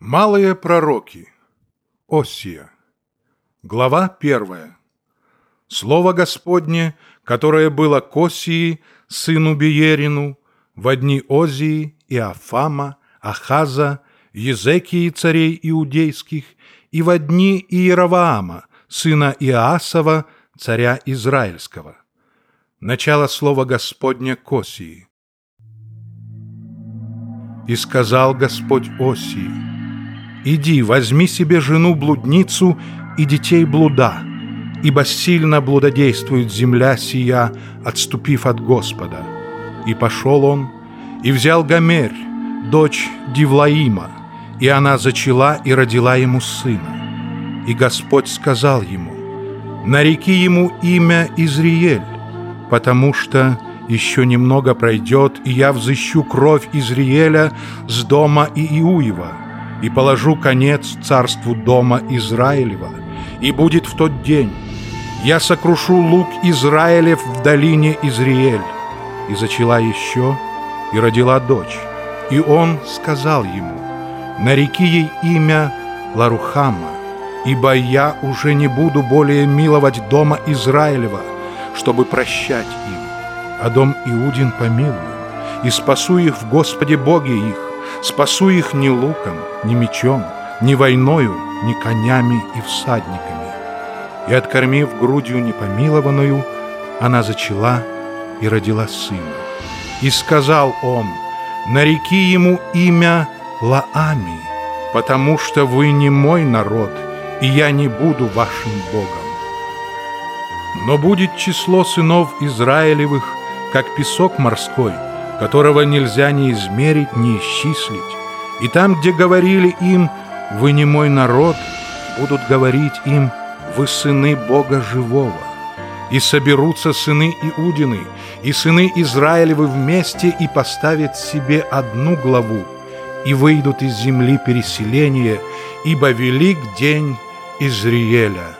Малые пророки. Осия. Глава первая. Слово Господне, которое было к Осии, сыну Биерину, в дни Озии, Иофама, Ахаза, Езекии царей иудейских, и в дни Иераваама, сына Иасова, царя Израильского. Начало слова Господня к Осии. «И сказал Господь Осии, «Иди, возьми себе жену-блудницу и детей блуда, ибо сильно блудодействует земля сия, отступив от Господа». И пошел он, и взял Гомерь, дочь Дивлаима, и она зачала и родила ему сына. И Господь сказал ему, «Нареки ему имя Изриель, потому что еще немного пройдет, и я взыщу кровь Изриэля с дома Иуева, и положу конец царству дома Израилева, и будет в тот день, я сокрушу лук Израилев в долине Изриэль. И зачала еще, и родила дочь. И он сказал ему, нареки ей имя Ларухама, ибо я уже не буду более миловать дома Израилева, чтобы прощать им, а дом Иудин помилую, и спасу их в Господе Боге их, спасу их ни луком, ни мечом, ни войною, ни конями и всадниками. И, откормив грудью непомилованную, она зачала и родила сына. И сказал он, нареки ему имя Лаами, потому что вы не мой народ, и я не буду вашим Богом. Но будет число сынов Израилевых, как песок морской, которого нельзя ни измерить, ни исчислить. И там, где говорили им «Вы не мой народ», будут говорить им «Вы сыны Бога живого». И соберутся сыны Иудины и сыны Израилевы вместе и поставят себе одну главу, и выйдут из земли переселения, ибо велик день Изриеля.